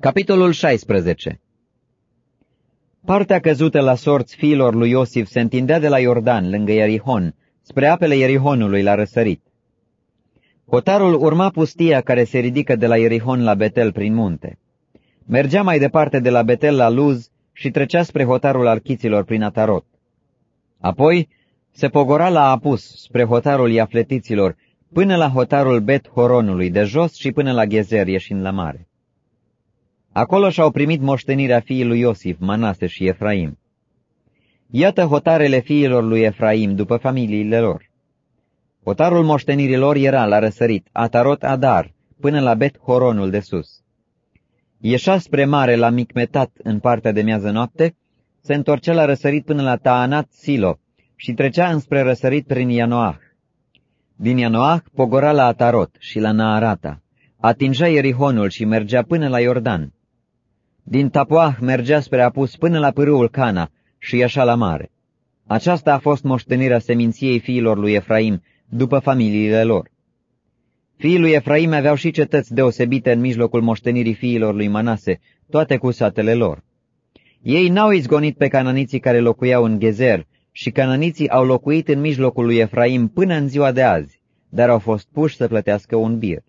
Capitolul 16 Partea căzută la sorți fiilor lui Iosif se întindea de la Iordan, lângă Ierihon, spre apele Ierihonului la răsărit. Hotarul urma pustia care se ridică de la Ierihon la Betel prin munte. Mergea mai departe de la Betel la Luz și trecea spre hotarul archiților prin Atarot. Apoi se pogora la Apus, spre hotarul Iafletiților, până la hotarul Bet Horonului de jos și până la Gezer, ieșind la mare. Acolo și-au primit moștenirea fiii lui Iosif, Manase și Efraim. Iată hotarele fiilor lui Efraim după familiile lor. Hotarul moștenirilor era la răsărit, Atarot Adar, până la Bet Horonul de sus. Ieșa spre mare la Micmetat în partea de miază noapte, se întorcea la răsărit până la Taanat Silo și trecea înspre răsărit prin Ianoah. Din Ianoah pogora la Atarot și la Naarata, atingea Ierihonul și mergea până la Iordan. Din Tapoah mergea spre apus până la pârâul Cana și ieșa la mare. Aceasta a fost moștenirea seminției fiilor lui Efraim, după familiile lor. Fiii lui Efraim aveau și cetăți deosebite în mijlocul moștenirii fiilor lui Manase, toate cu satele lor. Ei n-au izgonit pe cananiții care locuiau în Gezer și cananiții au locuit în mijlocul lui Efraim până în ziua de azi, dar au fost puși să plătească un bir.